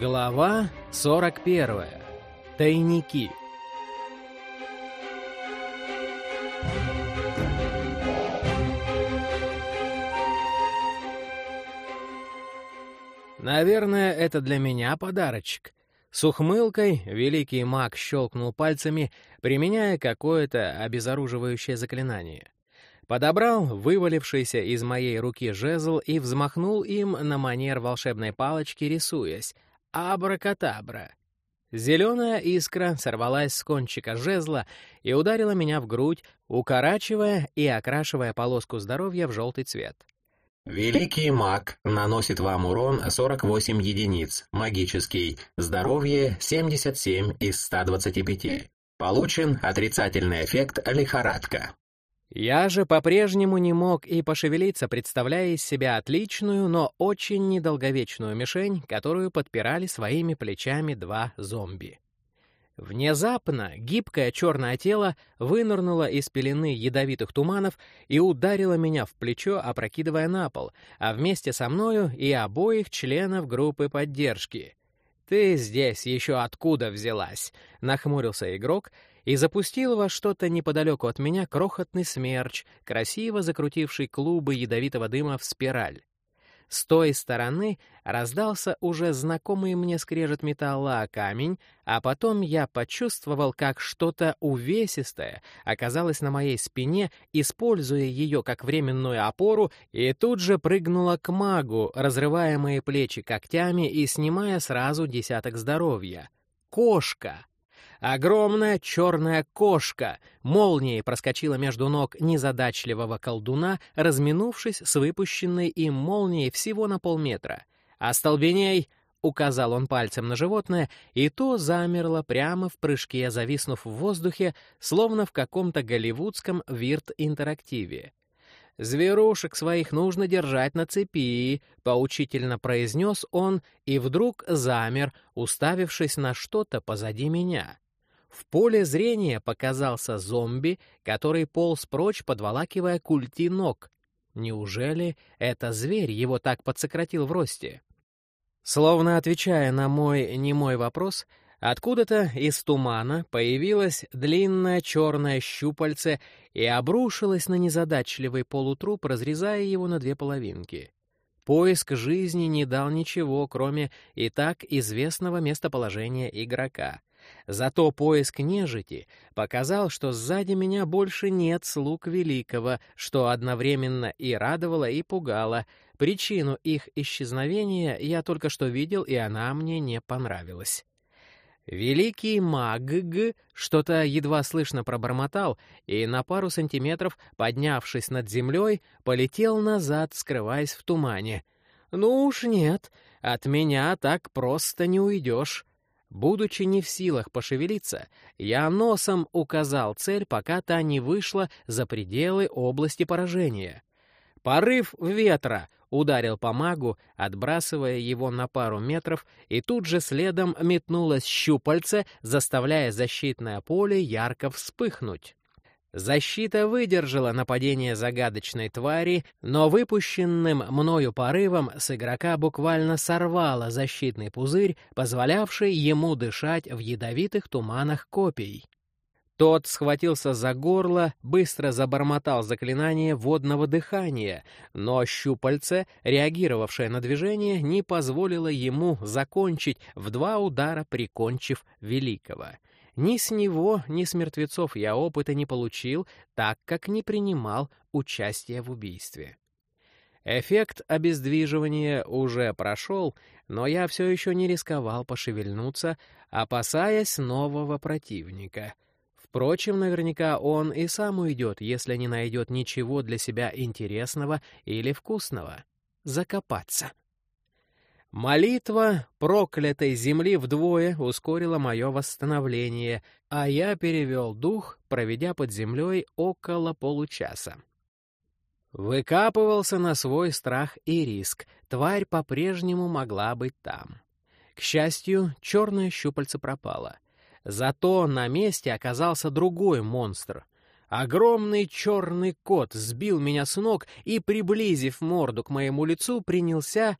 Глава 41. Тайники. Наверное, это для меня подарочек. С ухмылкой великий маг щелкнул пальцами, применяя какое-то обезоруживающее заклинание. Подобрал вывалившийся из моей руки жезл и взмахнул им на манер волшебной палочки, рисуясь — Абракатабра. Зеленая искра сорвалась с кончика жезла и ударила меня в грудь, укорачивая и окрашивая полоску здоровья в желтый цвет. Великий маг наносит вам урон 48 единиц, магический, здоровье 77 из 125. Получен отрицательный эффект лихорадка. Я же по-прежнему не мог и пошевелиться, представляя из себя отличную, но очень недолговечную мишень, которую подпирали своими плечами два зомби. Внезапно гибкое черное тело вынырнуло из пелены ядовитых туманов и ударило меня в плечо, опрокидывая на пол, а вместе со мною и обоих членов группы поддержки. «Ты здесь еще откуда взялась?» — нахмурился игрок и запустил во что-то неподалеку от меня крохотный смерч, красиво закрутивший клубы ядовитого дыма в спираль. С той стороны раздался уже знакомый мне скрежет металла о камень, а потом я почувствовал, как что-то увесистое оказалось на моей спине, используя ее как временную опору, и тут же прыгнула к магу, разрывая мои плечи когтями и снимая сразу десяток здоровья. Кошка! Огромная черная кошка молнией проскочила между ног незадачливого колдуна, разминувшись с выпущенной им молнией всего на полметра. «Остолбеней!» — указал он пальцем на животное, и то замерло прямо в прыжке, зависнув в воздухе, словно в каком-то голливудском вирт-интерактиве. «Зверушек своих нужно держать на цепи», — поучительно произнес он, и вдруг замер, уставившись на что-то позади меня. В поле зрения показался зомби, который полз прочь, подволакивая культи ног. Неужели это зверь его так подсократил в росте? Словно отвечая на мой немой вопрос, откуда-то из тумана появилось длинное черное щупальце и обрушилось на незадачливый полутруп, разрезая его на две половинки. Поиск жизни не дал ничего, кроме и так известного местоположения игрока. Зато поиск нежити показал, что сзади меня больше нет слуг Великого, что одновременно и радовало, и пугало. Причину их исчезновения я только что видел, и она мне не понравилась. Великий маг что-то едва слышно пробормотал и на пару сантиметров, поднявшись над землей, полетел назад, скрываясь в тумане. «Ну уж нет, от меня так просто не уйдешь». Будучи не в силах пошевелиться, я носом указал цель, пока та не вышла за пределы области поражения. Порыв ветра ударил по магу, отбрасывая его на пару метров, и тут же следом метнулось щупальце, заставляя защитное поле ярко вспыхнуть. Защита выдержала нападение загадочной твари, но выпущенным мною порывом с игрока буквально сорвало защитный пузырь, позволявший ему дышать в ядовитых туманах копий. Тот схватился за горло, быстро забормотал заклинание водного дыхания, но щупальце, реагировавшее на движение, не позволило ему закончить, в два удара прикончив великого — ни с него, ни с мертвецов я опыта не получил, так как не принимал участия в убийстве. Эффект обездвиживания уже прошел, но я все еще не рисковал пошевельнуться, опасаясь нового противника. Впрочем, наверняка он и сам уйдет, если не найдет ничего для себя интересного или вкусного. Закопаться. Молитва проклятой земли вдвое ускорила мое восстановление, а я перевел дух, проведя под землей около получаса. Выкапывался на свой страх и риск, тварь по-прежнему могла быть там. К счастью, черное щупальце пропало. Зато на месте оказался другой монстр. Огромный черный кот сбил меня с ног и, приблизив морду к моему лицу, принялся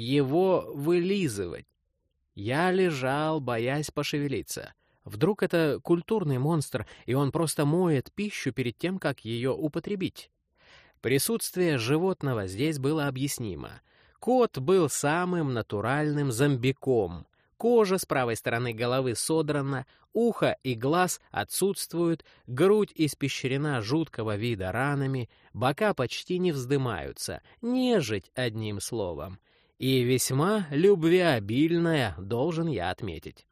его вылизывать. Я лежал, боясь пошевелиться. Вдруг это культурный монстр, и он просто моет пищу перед тем, как ее употребить. Присутствие животного здесь было объяснимо. Кот был самым натуральным зомбиком. Кожа с правой стороны головы содрана, ухо и глаз отсутствуют, грудь испещрена жуткого вида ранами, бока почти не вздымаются, нежить одним словом. И весьма любвеобильная, должен я отметить.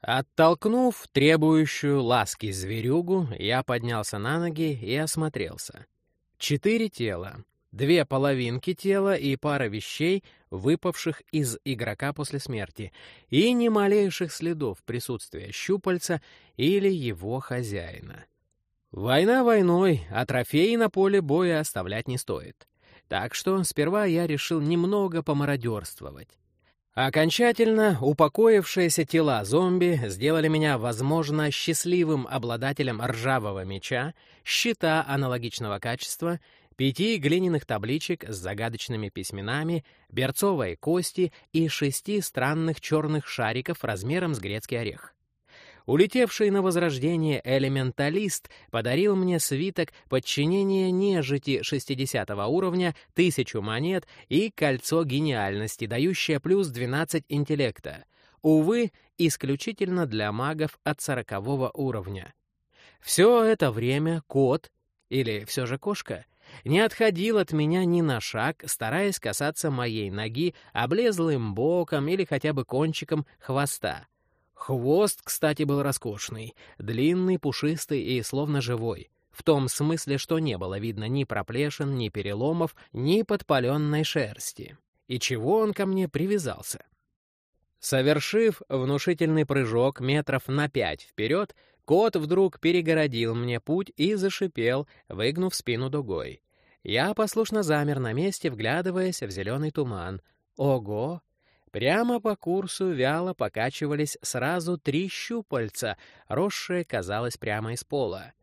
Оттолкнув требующую ласки зверюгу, я поднялся на ноги и осмотрелся. Четыре тела, две половинки тела и пара вещей, выпавших из игрока после смерти, и ни малейших следов присутствия щупальца или его хозяина. Война войной, а трофеи на поле боя оставлять не стоит. Так что сперва я решил немного помародерствовать. Окончательно упокоившиеся тела зомби сделали меня, возможно, счастливым обладателем ржавого меча, щита аналогичного качества, пяти глиняных табличек с загадочными письменами, берцовой кости и шести странных черных шариков размером с грецкий орех. Улетевший на возрождение элементалист подарил мне свиток подчинения нежити 60 уровня, тысячу монет и кольцо гениальности, дающее плюс 12 интеллекта. Увы, исключительно для магов от 40 уровня. Все это время кот, или все же кошка, не отходил от меня ни на шаг, стараясь касаться моей ноги облезлым боком или хотя бы кончиком хвоста. Хвост, кстати, был роскошный, длинный, пушистый и словно живой. В том смысле, что не было видно ни проплешин, ни переломов, ни подпаленной шерсти. И чего он ко мне привязался? Совершив внушительный прыжок метров на пять вперед, кот вдруг перегородил мне путь и зашипел, выгнув спину дугой. Я послушно замер на месте, вглядываясь в зеленый туман. Ого! Прямо по курсу вяло покачивались сразу три щупальца, росшие, казалось, прямо из пола.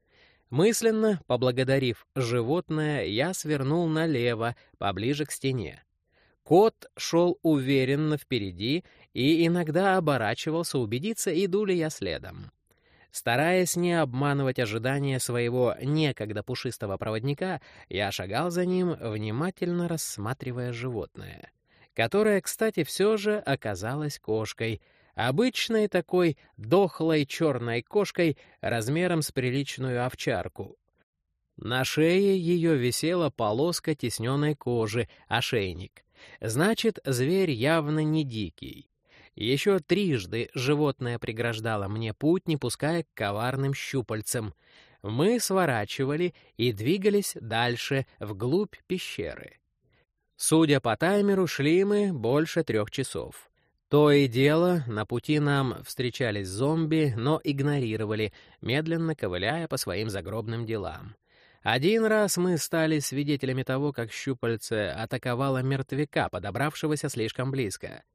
Мысленно, поблагодарив животное, я свернул налево, поближе к стене. Кот шел уверенно впереди и иногда оборачивался убедиться, иду ли я следом. Стараясь не обманывать ожидания своего некогда пушистого проводника, я шагал за ним, внимательно рассматривая животное которая, кстати, все же оказалась кошкой, обычной такой дохлой черной кошкой размером с приличную овчарку. На шее ее висела полоска тесненной кожи, ошейник. Значит, зверь явно не дикий. Еще трижды животное преграждало мне путь, не пуская к коварным щупальцам. Мы сворачивали и двигались дальше, вглубь пещеры. Судя по таймеру, шли мы больше трех часов. То и дело, на пути нам встречались зомби, но игнорировали, медленно ковыляя по своим загробным делам. Один раз мы стали свидетелями того, как щупальце атаковало мертвяка, подобравшегося слишком близко.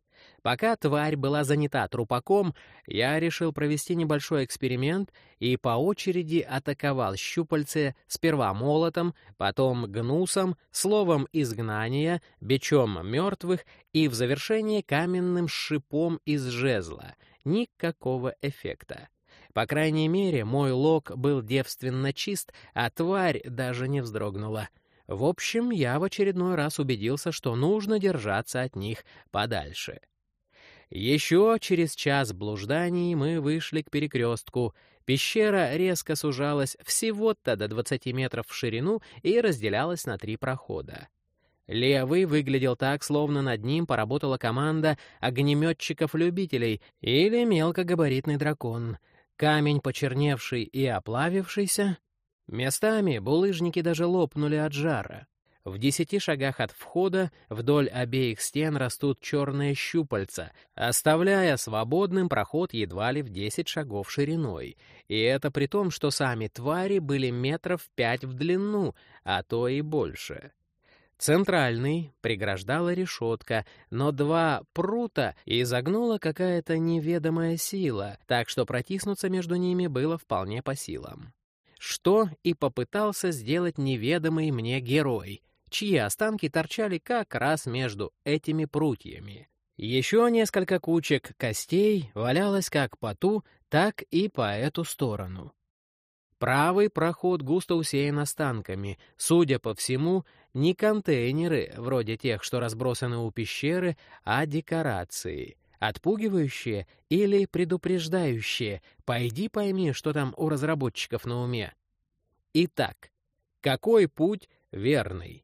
Пока тварь была занята трупаком, я решил провести небольшой эксперимент и по очереди атаковал щупальце сперва молотом, потом гнусом, словом изгнания, бичом мертвых и в завершение каменным шипом из жезла. Никакого эффекта. По крайней мере, мой лог был девственно чист, а тварь даже не вздрогнула. В общем, я в очередной раз убедился, что нужно держаться от них подальше. Еще через час блужданий мы вышли к перекрестку. Пещера резко сужалась всего-то до 20 метров в ширину и разделялась на три прохода. Левый выглядел так, словно над ним поработала команда огнеметчиков-любителей или мелкогабаритный дракон. Камень, почерневший и оплавившийся. Местами булыжники даже лопнули от жара. В десяти шагах от входа вдоль обеих стен растут черные щупальца, оставляя свободным проход едва ли в десять шагов шириной. И это при том, что сами твари были метров пять в длину, а то и больше. Центральный преграждала решетка, но два прута изогнула какая-то неведомая сила, так что протиснуться между ними было вполне по силам. Что и попытался сделать неведомый мне герой — чьи останки торчали как раз между этими прутьями. Еще несколько кучек костей валялось как по ту, так и по эту сторону. Правый проход густо усеян останками. Судя по всему, не контейнеры, вроде тех, что разбросаны у пещеры, а декорации. Отпугивающие или предупреждающие. Пойди пойми, что там у разработчиков на уме. Итак, какой путь верный?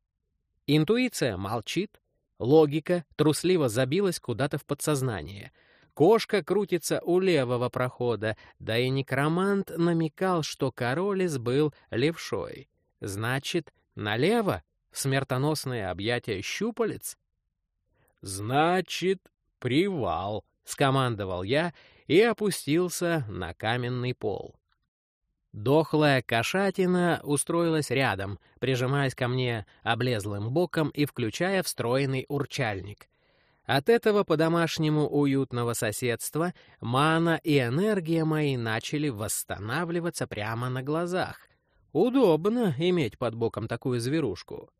Интуиция молчит, логика трусливо забилась куда-то в подсознание — Кошка крутится у левого прохода, да и некромант намекал, что королес был левшой. Значит, налево в смертоносное объятие щупалец? «Значит, привал», — скомандовал я и опустился на каменный пол. Дохлая кошатина устроилась рядом, прижимаясь ко мне облезлым боком и включая встроенный урчальник. От этого по-домашнему уютного соседства мана и энергия мои начали восстанавливаться прямо на глазах. Удобно иметь под боком такую зверушку.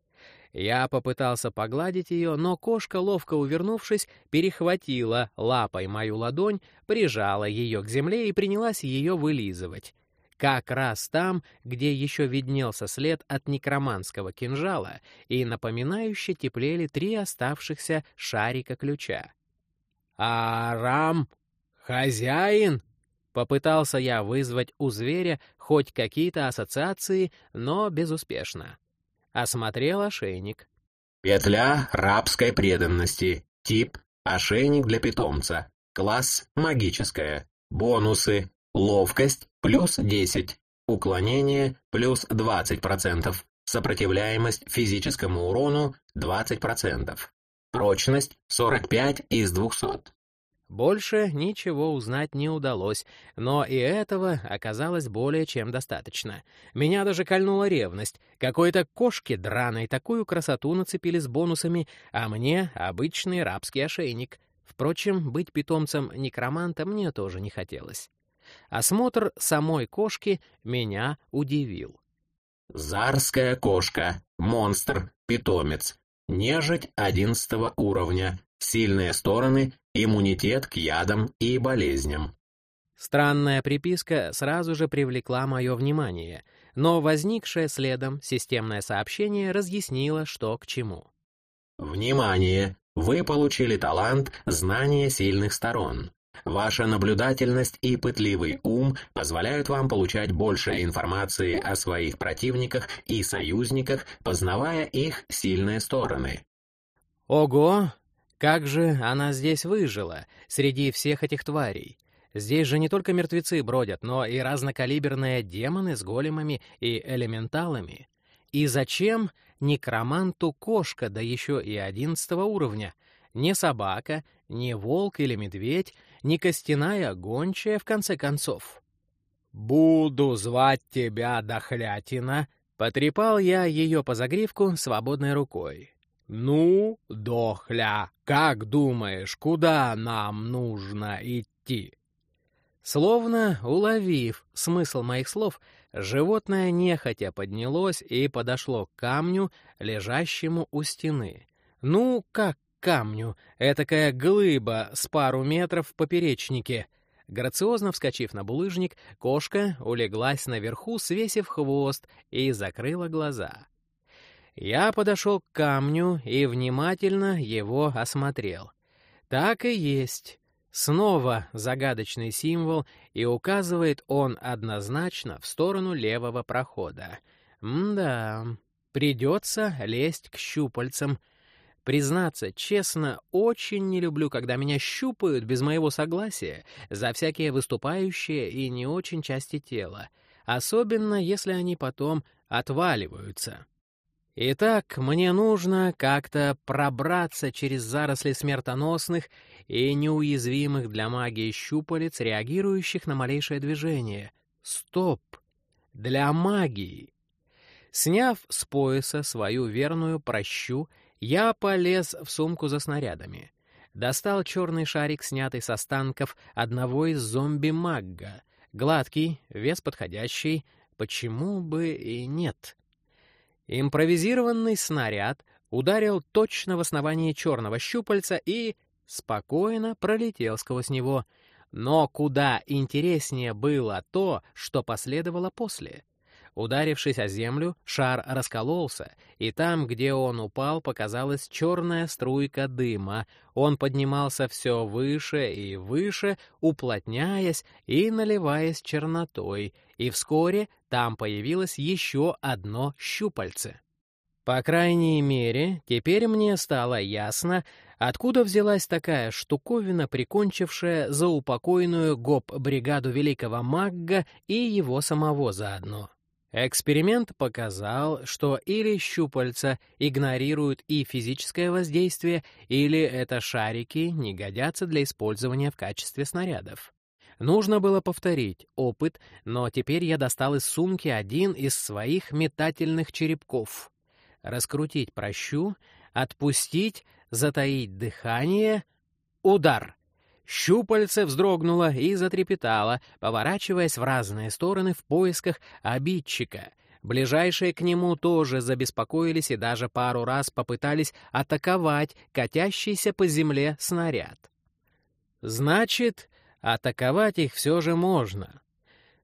Я попытался погладить ее, но кошка, ловко увернувшись, перехватила лапой мою ладонь, прижала ее к земле и принялась ее вылизывать как раз там, где еще виднелся след от некроманского кинжала и напоминающе теплели три оставшихся шарика ключа. «Арам! Хозяин!» Попытался я вызвать у зверя хоть какие-то ассоциации, но безуспешно. Осмотрел ошейник. Петля рабской преданности. Тип — ошейник для питомца. Класс — магическая. Бонусы Ловкость – плюс 10. Уклонение – плюс 20%. Сопротивляемость физическому урону – 20%. Прочность – 45 из 200. Больше ничего узнать не удалось, но и этого оказалось более чем достаточно. Меня даже кольнула ревность. Какой-то кошке драной такую красоту нацепили с бонусами, а мне — обычный рабский ошейник. Впрочем, быть питомцем некроманта мне тоже не хотелось. Осмотр самой кошки меня удивил. Зарская кошка, монстр, питомец, нежить одиннадцатого уровня, сильные стороны, иммунитет к ядам и болезням. Странная приписка сразу же привлекла мое внимание, но возникшее следом системное сообщение разъяснило, что к чему. Внимание! Вы получили талант «Знание сильных сторон». Ваша наблюдательность и пытливый ум позволяют вам получать больше информации о своих противниках и союзниках, познавая их сильные стороны. Ого! Как же она здесь выжила, среди всех этих тварей? Здесь же не только мертвецы бродят, но и разнокалиберные демоны с големами и элементалами. И зачем некроманту кошка, да еще и одиннадцатого уровня? Не собака, не волк или медведь, не костяная гончая, в конце концов. «Буду звать тебя, дохлятина!» Потрепал я ее по загривку свободной рукой. «Ну, дохля, как думаешь, куда нам нужно идти?» Словно уловив смысл моих слов, животное нехотя поднялось и подошло к камню, лежащему у стены. Ну, как камню, этакая глыба с пару метров в поперечнике. Грациозно вскочив на булыжник, кошка улеглась наверху, свесив хвост, и закрыла глаза. Я подошел к камню и внимательно его осмотрел. Так и есть. Снова загадочный символ, и указывает он однозначно в сторону левого прохода. М-да, придется лезть к щупальцам — Признаться, честно, очень не люблю, когда меня щупают без моего согласия за всякие выступающие и не очень части тела, особенно если они потом отваливаются. Итак, мне нужно как-то пробраться через заросли смертоносных и неуязвимых для магии щупалец, реагирующих на малейшее движение. Стоп! Для магии! Сняв с пояса свою верную прощу, я полез в сумку за снарядами. Достал черный шарик, снятый с останков одного из зомби-магга. Гладкий, вес подходящий, почему бы и нет. Импровизированный снаряд ударил точно в основание черного щупальца и спокойно пролетел сквозь него. Но куда интереснее было то, что последовало после. Ударившись о землю, шар раскололся, и там, где он упал, показалась черная струйка дыма. Он поднимался все выше и выше, уплотняясь и наливаясь чернотой, и вскоре там появилось еще одно щупальце. По крайней мере, теперь мне стало ясно, откуда взялась такая штуковина, прикончившая заупокойную гоп-бригаду великого Магга и его самого заодно. Эксперимент показал, что или щупальца игнорируют и физическое воздействие, или это шарики не годятся для использования в качестве снарядов. Нужно было повторить опыт, но теперь я достал из сумки один из своих метательных черепков раскрутить прощу, отпустить, затаить дыхание. Удар! Щупальце вздрогнуло и затрепетало, поворачиваясь в разные стороны в поисках обидчика. Ближайшие к нему тоже забеспокоились и даже пару раз попытались атаковать катящийся по земле снаряд. Значит, атаковать их все же можно.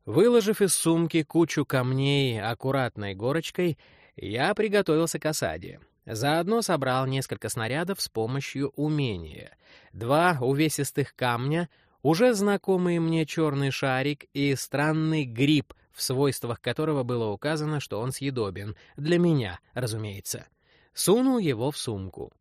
Выложив из сумки кучу камней аккуратной горочкой, я приготовился к осаде. Заодно собрал несколько снарядов с помощью умения. Два увесистых камня, уже знакомый мне черный шарик и странный гриб, в свойствах которого было указано, что он съедобен. Для меня, разумеется. Сунул его в сумку.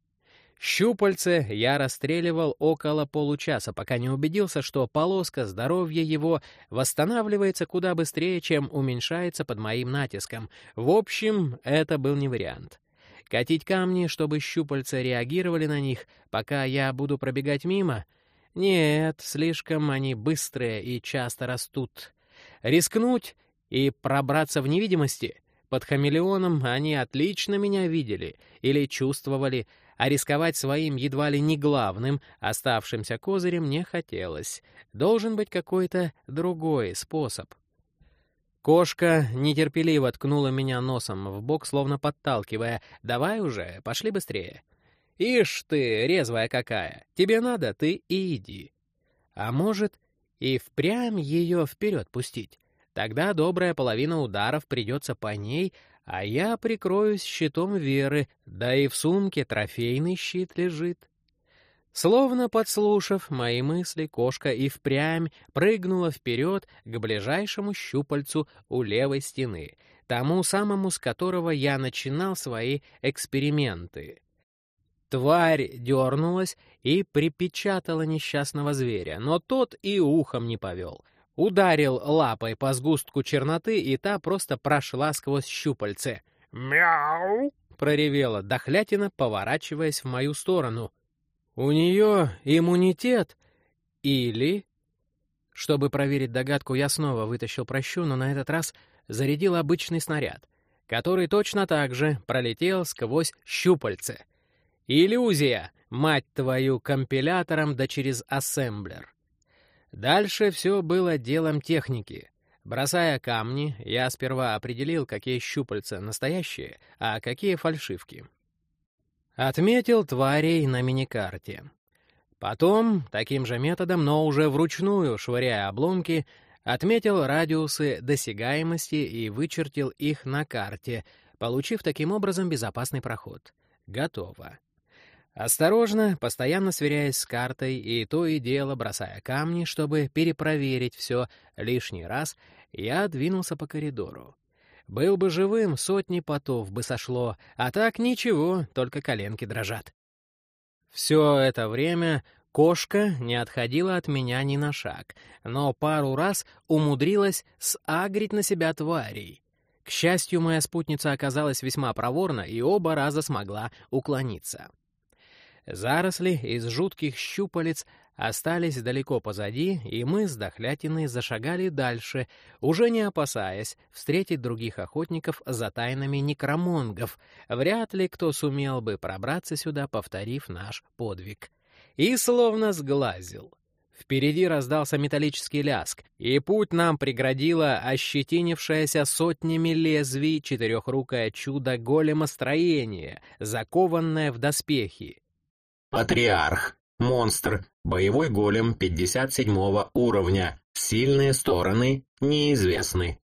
Щупальце я расстреливал около получаса, пока не убедился, что полоска здоровья его восстанавливается куда быстрее, чем уменьшается под моим натиском. В общем, это был не вариант. Катить камни, чтобы щупальца реагировали на них, пока я буду пробегать мимо? Нет, слишком они быстрые и часто растут. Рискнуть и пробраться в невидимости? Под хамелеоном они отлично меня видели или чувствовали, а рисковать своим едва ли не главным оставшимся козырем не хотелось. Должен быть какой-то другой способ. Кошка нетерпеливо ткнула меня носом в бок, словно подталкивая. «Давай уже, пошли быстрее». «Ишь ты, резвая какая! Тебе надо, ты и иди». А может, и впрямь ее вперед пустить? Тогда добрая половина ударов придется по ней, а я прикроюсь щитом веры, да и в сумке трофейный щит лежит. Словно подслушав мои мысли, кошка и впрямь прыгнула вперед к ближайшему щупальцу у левой стены, тому самому, с которого я начинал свои эксперименты. Тварь дернулась и припечатала несчастного зверя, но тот и ухом не повел — Ударил лапой по сгустку черноты, и та просто прошла сквозь щупальце. «Мяу!» — проревела дохлятина, поворачиваясь в мою сторону. «У нее иммунитет? Или...» Чтобы проверить догадку, я снова вытащил прощу, но на этот раз зарядил обычный снаряд, который точно так же пролетел сквозь щупальце. «Иллюзия, мать твою, компилятором да через ассемблер!» Дальше все было делом техники. Бросая камни, я сперва определил, какие щупальца настоящие, а какие фальшивки. Отметил тварей на миникарте. Потом, таким же методом, но уже вручную, швыряя обломки, отметил радиусы досягаемости и вычертил их на карте, получив таким образом безопасный проход. Готово. Осторожно, постоянно сверяясь с картой и то и дело бросая камни, чтобы перепроверить все лишний раз, я двинулся по коридору. Был бы живым, сотни потов бы сошло, а так ничего, только коленки дрожат. Все это время кошка не отходила от меня ни на шаг, но пару раз умудрилась сагрить на себя тварей. К счастью, моя спутница оказалась весьма проворна и оба раза смогла уклониться. Заросли из жутких щупалец остались далеко позади, и мы с Дохлятиной зашагали дальше, уже не опасаясь встретить других охотников за тайнами некромонгов. Вряд ли кто сумел бы пробраться сюда, повторив наш подвиг. И словно сглазил. Впереди раздался металлический ляск, и путь нам преградило ощетинившееся сотнями лезвий четырехрукое чудо голема строения, закованное в доспехи. Патриарх. Монстр. Боевой голем 57 уровня. Сильные стороны неизвестны.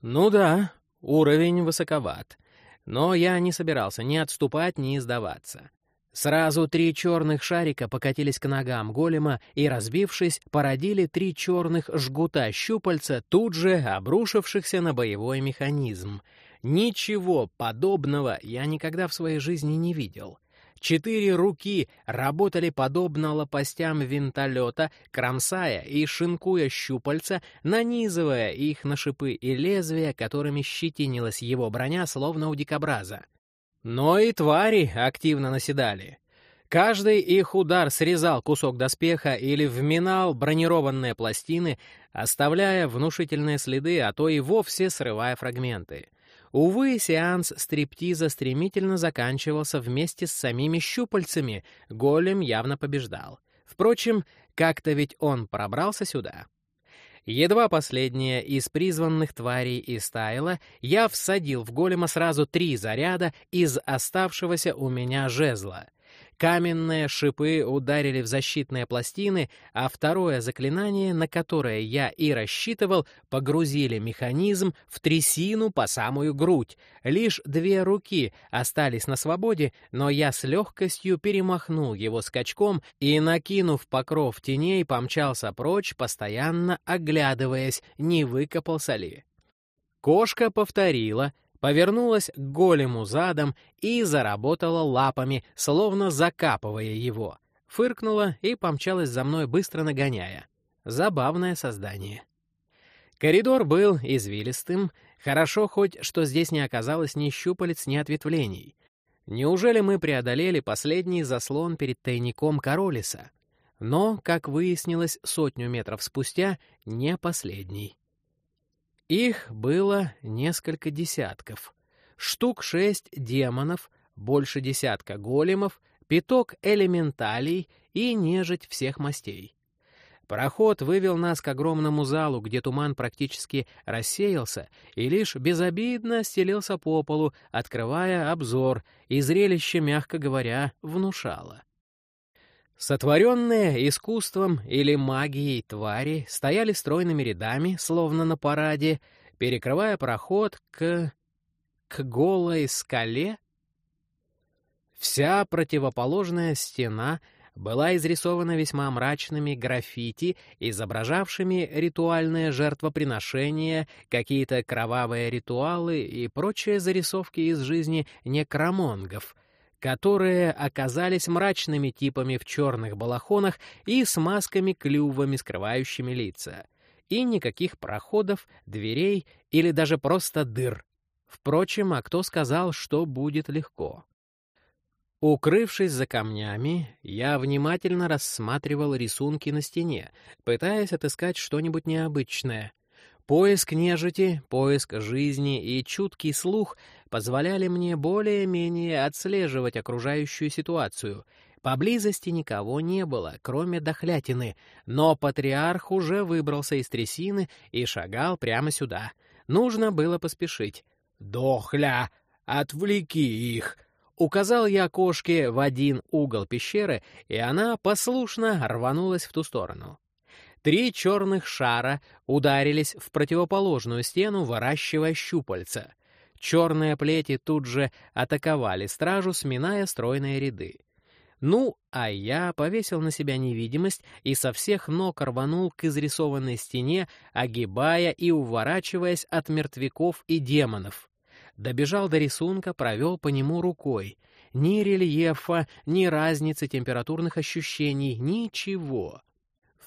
Ну да, уровень высоковат. Но я не собирался ни отступать, ни сдаваться. Сразу три черных шарика покатились к ногам голема и, разбившись, породили три черных жгута щупальца, тут же обрушившихся на боевой механизм. Ничего подобного я никогда в своей жизни не видел. Четыре руки работали подобно лопастям винтолета, кромсая и шинкуя щупальца, нанизывая их на шипы и лезвия, которыми щетинилась его броня, словно у дикобраза. Но и твари активно наседали. Каждый их удар срезал кусок доспеха или вминал бронированные пластины, оставляя внушительные следы, а то и вовсе срывая фрагменты. Увы, сеанс стриптиза стремительно заканчивался вместе с самими щупальцами, голем явно побеждал. Впрочем, как-то ведь он пробрался сюда. Едва последняя из призванных тварей истаяла, я всадил в голема сразу три заряда из оставшегося у меня жезла. Каменные шипы ударили в защитные пластины, а второе заклинание, на которое я и рассчитывал, погрузили механизм в трясину по самую грудь. Лишь две руки остались на свободе, но я с легкостью перемахнул его скачком и, накинув покров теней, помчался прочь, постоянно оглядываясь, не выкопался ли. Кошка повторила — повернулась к голему задом и заработала лапами, словно закапывая его. Фыркнула и помчалась за мной, быстро нагоняя. Забавное создание. Коридор был извилистым. Хорошо хоть, что здесь не оказалось ни щупалец, ни ответвлений. Неужели мы преодолели последний заслон перед тайником Королиса? Но, как выяснилось сотню метров спустя, не последний. Их было несколько десятков. Штук шесть демонов, больше десятка големов, пяток элементалей и нежить всех мастей. Проход вывел нас к огромному залу, где туман практически рассеялся и лишь безобидно стелился по полу, открывая обзор, и зрелище, мягко говоря, внушало. Сотворенные искусством или магией твари стояли стройными рядами, словно на параде, перекрывая проход к... к голой скале. Вся противоположная стена была изрисована весьма мрачными граффити, изображавшими ритуальное жертвоприношение, какие-то кровавые ритуалы и прочие зарисовки из жизни некромонгов — которые оказались мрачными типами в черных балахонах и с масками-клювами, скрывающими лица. И никаких проходов, дверей или даже просто дыр. Впрочем, а кто сказал, что будет легко? Укрывшись за камнями, я внимательно рассматривал рисунки на стене, пытаясь отыскать что-нибудь необычное — Поиск нежити, поиск жизни и чуткий слух позволяли мне более-менее отслеживать окружающую ситуацию. Поблизости никого не было, кроме дохлятины, но патриарх уже выбрался из трясины и шагал прямо сюда. Нужно было поспешить. «Дохля! Отвлеки их!» Указал я кошке в один угол пещеры, и она послушно рванулась в ту сторону. Три черных шара ударились в противоположную стену, выращивая щупальца. Черные плети тут же атаковали стражу, сминая стройные ряды. Ну, а я повесил на себя невидимость и со всех ног рванул к изрисованной стене, огибая и уворачиваясь от мертвяков и демонов. Добежал до рисунка, провел по нему рукой. Ни рельефа, ни разницы температурных ощущений, ничего.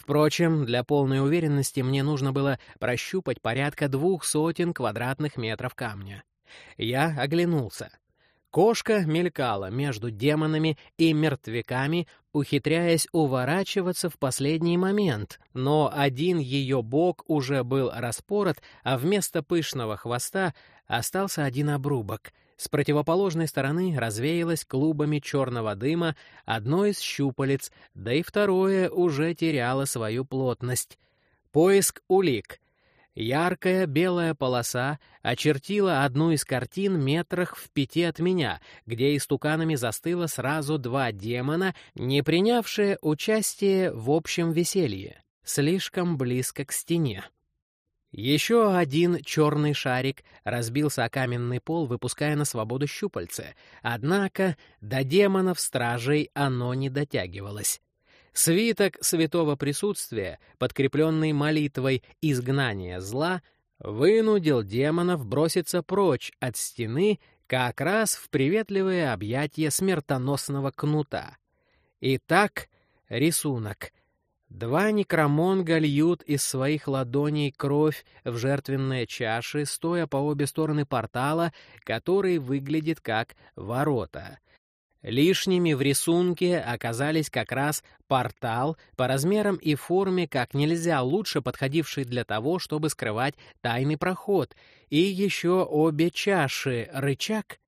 Впрочем, для полной уверенности мне нужно было прощупать порядка двух сотен квадратных метров камня. Я оглянулся. Кошка мелькала между демонами и мертвяками, ухитряясь уворачиваться в последний момент, но один ее бок уже был распорот, а вместо пышного хвоста остался один обрубок — с противоположной стороны развеялось клубами черного дыма одно из щупалец, да и второе уже теряло свою плотность. Поиск улик. Яркая белая полоса очертила одну из картин метрах в пяти от меня, где истуканами застыло сразу два демона, не принявшие участие в общем веселье, слишком близко к стене. Еще один черный шарик разбился о каменный пол, выпуская на свободу щупальце, однако до демонов-стражей оно не дотягивалось. Свиток святого присутствия, подкрепленный молитвой изгнания зла, вынудил демонов броситься прочь от стены как раз в приветливые объятия смертоносного кнута. Итак, рисунок. Два некромонга льют из своих ладоней кровь в жертвенные чаши, стоя по обе стороны портала, который выглядит как ворота — Лишними в рисунке оказались как раз портал по размерам и форме как нельзя лучше подходивший для того, чтобы скрывать тайный проход, и еще обе чаши, рычаг.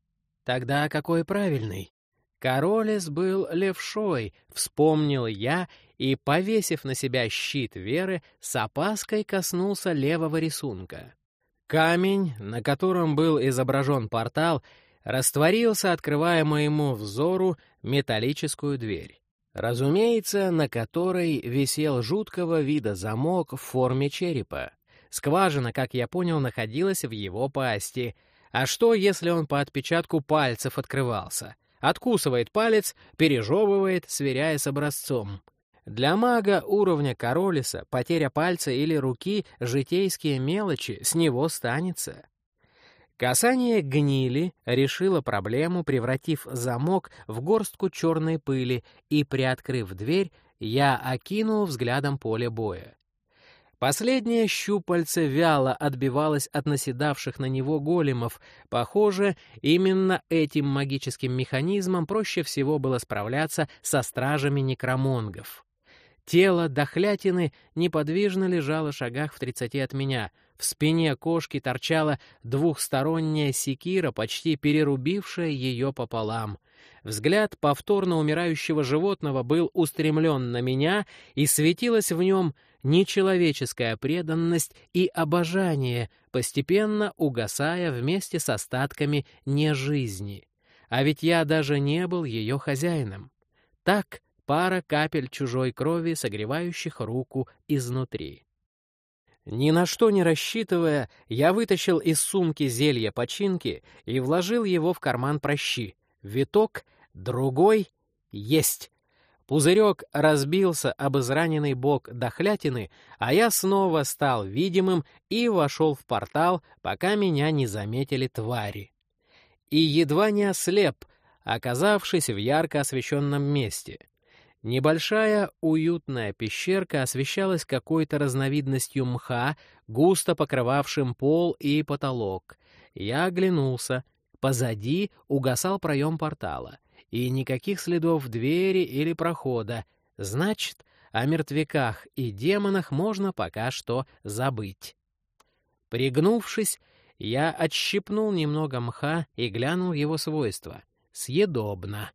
Тогда какой правильный? Королес был левшой, вспомнил я, и, повесив на себя щит веры, с опаской коснулся левого рисунка. Камень, на котором был изображен портал, растворился, открывая моему взору металлическую дверь. Разумеется, на которой висел жуткого вида замок в форме черепа. Скважина, как я понял, находилась в его пасти. А что, если он по отпечатку пальцев открывался? Откусывает палец, пережевывает, сверяя с образцом. Для мага уровня Королиса потеря пальца или руки — житейские мелочи, с него станется. Касание гнили решило проблему, превратив замок в горстку черной пыли, и, приоткрыв дверь, я окинул взглядом поле боя. Последнее щупальце вяло отбивалось от наседавших на него големов. Похоже, именно этим магическим механизмом проще всего было справляться со стражами некромонгов. Тело дохлятины неподвижно лежало в шагах в тридцати от меня — в спине кошки торчала двухсторонняя секира, почти перерубившая ее пополам. Взгляд повторно умирающего животного был устремлен на меня, и светилась в нем нечеловеческая преданность и обожание, постепенно угасая вместе с остатками нежизни. А ведь я даже не был ее хозяином. Так пара капель чужой крови, согревающих руку изнутри. Ни на что не рассчитывая, я вытащил из сумки зелье починки и вложил его в карман прощи. Виток, другой — есть. Пузырек разбился об израненный бок дохлятины, а я снова стал видимым и вошел в портал, пока меня не заметили твари. И едва не ослеп, оказавшись в ярко освещенном месте — Небольшая уютная пещерка освещалась какой-то разновидностью мха, густо покрывавшим пол и потолок. Я оглянулся. Позади угасал проем портала. И никаких следов двери или прохода. Значит, о мертвяках и демонах можно пока что забыть. Пригнувшись, я отщипнул немного мха и глянул его свойства. Съедобно.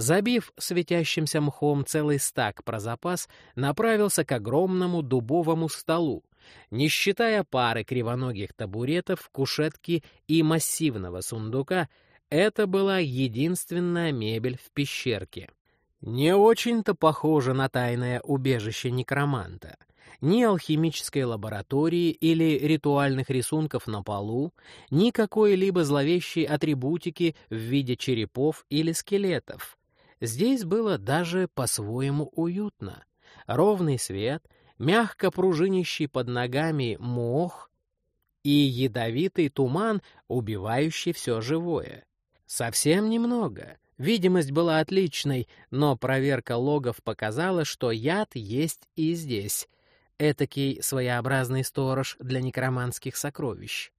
Забив светящимся мхом целый стак про запас, направился к огромному дубовому столу. Не считая пары кривоногих табуретов, кушетки и массивного сундука, это была единственная мебель в пещерке. Не очень-то похоже на тайное убежище некроманта. Ни алхимической лаборатории или ритуальных рисунков на полу, ни какой-либо зловещей атрибутики в виде черепов или скелетов. Здесь было даже по-своему уютно. Ровный свет, мягко пружинящий под ногами мох и ядовитый туман, убивающий все живое. Совсем немного. Видимость была отличной, но проверка логов показала, что яд есть и здесь. Этакий своеобразный сторож для некроманских сокровищ.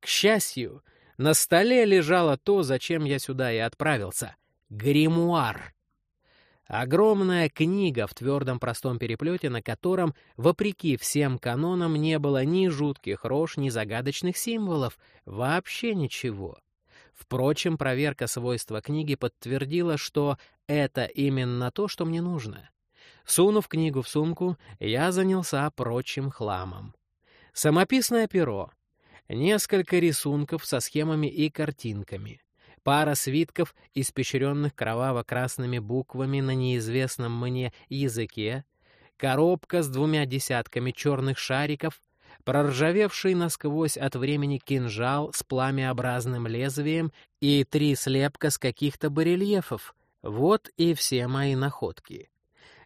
К счастью, на столе лежало то, зачем я сюда и отправился — Гримуар. Огромная книга в твердом простом переплете, на котором, вопреки всем канонам, не было ни жутких рож, ни загадочных символов, вообще ничего. Впрочем, проверка свойства книги подтвердила, что это именно то, что мне нужно. Сунув книгу в сумку, я занялся прочим хламом. Самописное перо. Несколько рисунков со схемами и картинками. Пара свитков, испещренных кроваво-красными буквами на неизвестном мне языке. Коробка с двумя десятками черных шариков, проржавевший насквозь от времени кинжал с пламяобразным лезвием и три слепка с каких-то барельефов. Вот и все мои находки.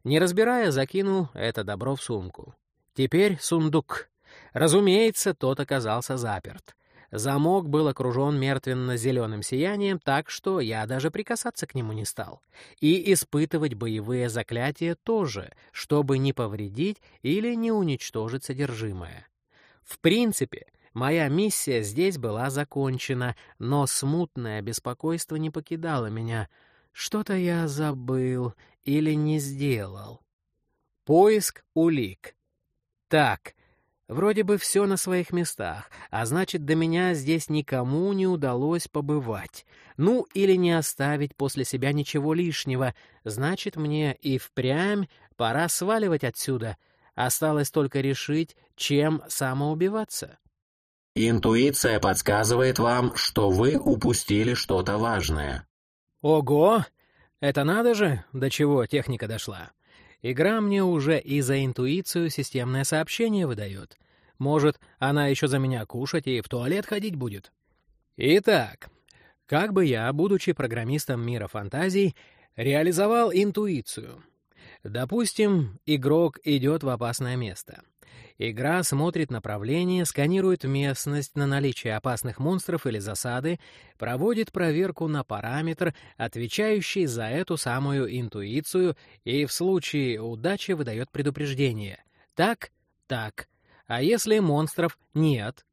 Не разбирая, закинул это добро в сумку. Теперь сундук. Разумеется, тот оказался заперт. Замок был окружен мертвенно-зеленым сиянием, так что я даже прикасаться к нему не стал. И испытывать боевые заклятия тоже, чтобы не повредить или не уничтожить содержимое. В принципе, моя миссия здесь была закончена, но смутное беспокойство не покидало меня. Что-то я забыл или не сделал. Поиск улик. Так, вроде бы все на своих местах, а значит, до меня здесь никому не удалось побывать. Ну, или не оставить после себя ничего лишнего. Значит, мне и впрямь пора сваливать отсюда — Осталось только решить, чем самоубиваться. Интуиция подсказывает вам, что вы упустили что-то важное. Ого! Это надо же, до чего техника дошла. Игра мне уже и за интуицию системное сообщение выдает. Может, она еще за меня кушать и в туалет ходить будет. Итак, как бы я, будучи программистом мира фантазий, реализовал интуицию — Допустим, игрок идет в опасное место. Игра смотрит направление, сканирует местность на наличие опасных монстров или засады, проводит проверку на параметр, отвечающий за эту самую интуицию, и в случае удачи выдает предупреждение. Так, так. А если монстров нет?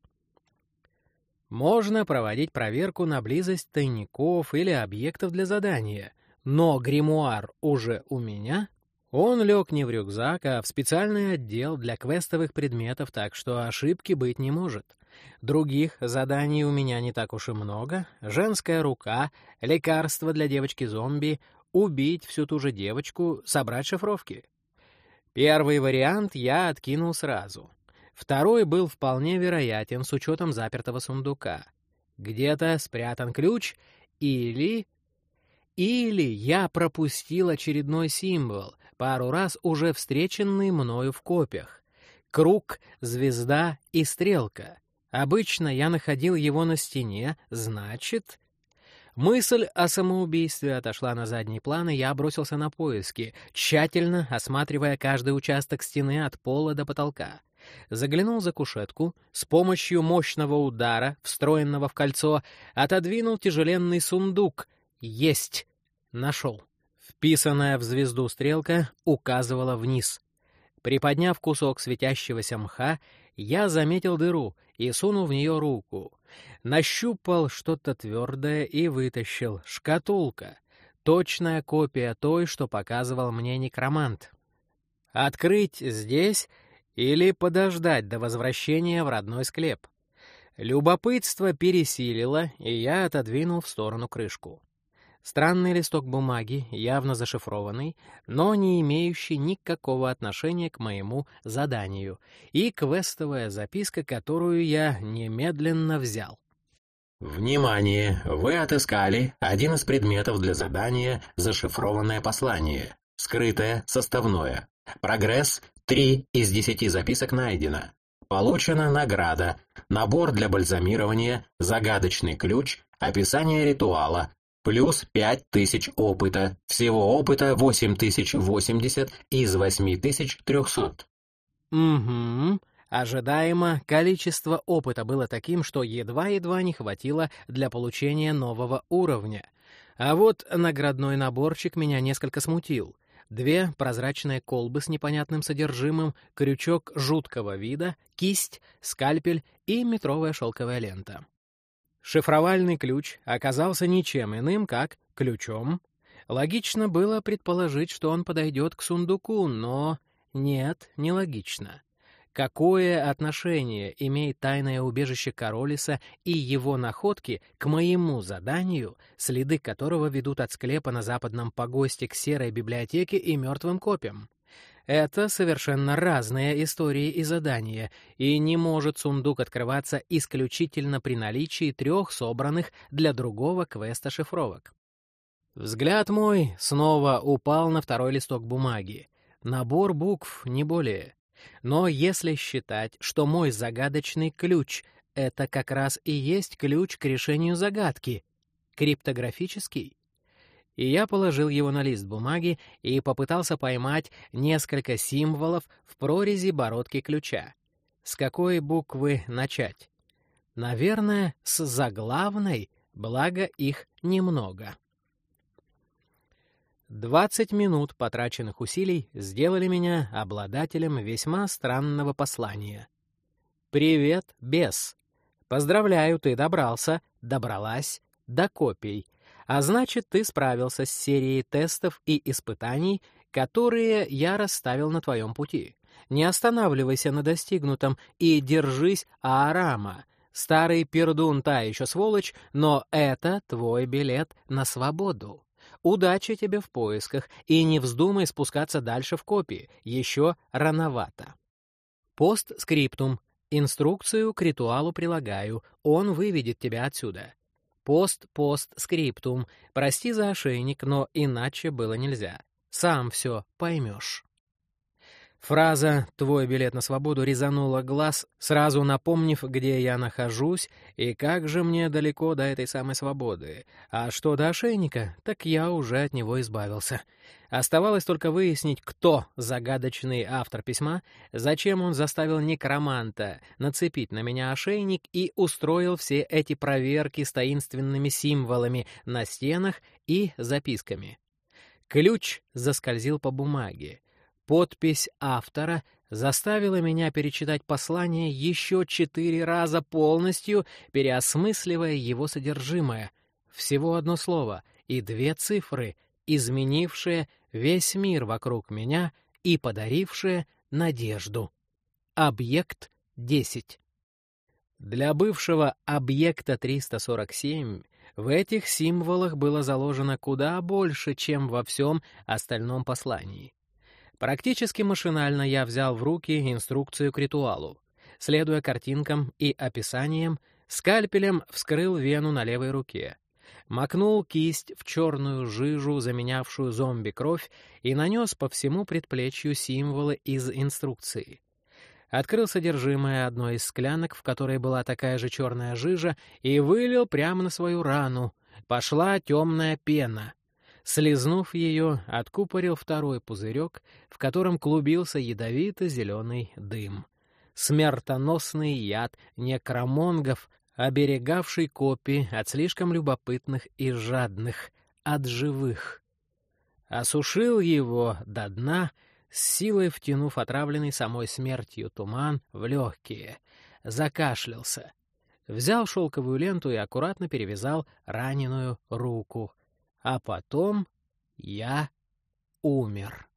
Можно проводить проверку на близость тайников или объектов для задания. Но гримуар уже у меня, он лег не в рюкзак, а в специальный отдел для квестовых предметов, так что ошибки быть не может. Других заданий у меня не так уж и много. Женская рука, лекарство для девочки-зомби, убить всю ту же девочку, собрать шифровки. Первый вариант я откинул сразу. Второй был вполне вероятен с учетом запертого сундука. Где-то спрятан ключ или... Или я пропустил очередной символ, пару раз уже встреченный мною в копиях. Круг, звезда и стрелка. Обычно я находил его на стене, значит... Мысль о самоубийстве отошла на задний план, и я бросился на поиски, тщательно осматривая каждый участок стены от пола до потолка. Заглянул за кушетку, с помощью мощного удара, встроенного в кольцо, отодвинул тяжеленный сундук. Есть! Нашел. Вписанная в звезду стрелка указывала вниз. Приподняв кусок светящегося мха, я заметил дыру и сунул в нее руку. Нащупал что-то твердое и вытащил. Шкатулка. Точная копия той, что показывал мне некромант. Открыть здесь или подождать до возвращения в родной склеп? Любопытство пересилило, и я отодвинул в сторону крышку. Странный листок бумаги, явно зашифрованный, но не имеющий никакого отношения к моему заданию, и квестовая записка, которую я немедленно взял. Внимание! Вы отыскали один из предметов для задания «Зашифрованное послание». Скрытое, составное. Прогресс — три из десяти записок найдено. Получена награда, набор для бальзамирования, загадочный ключ, описание ритуала, Плюс 5000 опыта. Всего опыта 8080 из 8300. Угу. Ожидаемо, количество опыта было таким, что едва-едва не хватило для получения нового уровня. А вот наградной наборчик меня несколько смутил. Две прозрачные колбы с непонятным содержимым, крючок жуткого вида, кисть, скальпель и метровая шелковая лента. Шифровальный ключ оказался ничем иным, как ключом. Логично было предположить, что он подойдет к сундуку, но нет, нелогично. Какое отношение имеет тайное убежище Королиса и его находки к моему заданию, следы которого ведут от склепа на западном погосте к серой библиотеке и мертвым копьям? Это совершенно разные истории и задания, и не может сундук открываться исключительно при наличии трех собранных для другого квеста шифровок. Взгляд мой снова упал на второй листок бумаги. Набор букв, не более. Но если считать, что мой загадочный ключ — это как раз и есть ключ к решению загадки, криптографический, и я положил его на лист бумаги и попытался поймать несколько символов в прорези бородки ключа. С какой буквы начать? Наверное, с заглавной, благо их немного. Двадцать минут потраченных усилий сделали меня обладателем весьма странного послания. «Привет, бес! Поздравляю, ты добрался, добралась до копий — а значит, ты справился с серией тестов и испытаний, которые я расставил на твоем пути. Не останавливайся на достигнутом и держись Аарама. Старый пердун та еще сволочь, но это твой билет на свободу. Удачи тебе в поисках, и не вздумай спускаться дальше в копии, еще рановато. Постскриптум. Инструкцию к ритуалу прилагаю, он выведет тебя отсюда. Пост-пост-скриптум. Прости за ошейник, но иначе было нельзя. Сам все поймешь. Фраза «твой билет на свободу» резанула глаз, сразу напомнив, где я нахожусь и как же мне далеко до этой самой свободы. А что до ошейника, так я уже от него избавился. Оставалось только выяснить, кто загадочный автор письма, зачем он заставил некроманта нацепить на меня ошейник и устроил все эти проверки с таинственными символами на стенах и записками. Ключ заскользил по бумаге. Подпись автора заставила меня перечитать послание еще четыре раза полностью, переосмысливая его содержимое. Всего одно слово и две цифры, изменившие весь мир вокруг меня и подарившие надежду. Объект 10. Для бывшего объекта 347 в этих символах было заложено куда больше, чем во всем остальном послании. Практически машинально я взял в руки инструкцию к ритуалу. Следуя картинкам и описаниям, скальпелем вскрыл вену на левой руке, макнул кисть в черную жижу, заменявшую зомби-кровь, и нанес по всему предплечью символы из инструкции. Открыл содержимое одной из склянок, в которой была такая же черная жижа, и вылил прямо на свою рану. Пошла темная пена — Слизнув ее, откупорил второй пузырек, в котором клубился ядовито-зеленый дым. Смертоносный яд некромонгов, оберегавший копии от слишком любопытных и жадных, от живых. Осушил его до дна, с силой втянув отравленный самой смертью туман в легкие. Закашлялся. Взял шелковую ленту и аккуратно перевязал раненую руку — а потом я умер.